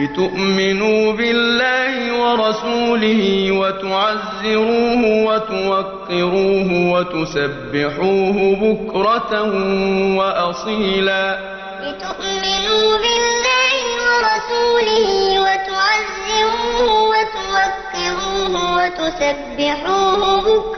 لتؤمنوا بالله ورسوله وتعزروه وتوقروه وتسبحوه بكرة وأصيلا. لتؤمنوا بالله ورسوله وتعزروه وتوقروه وتسبحوه بكرة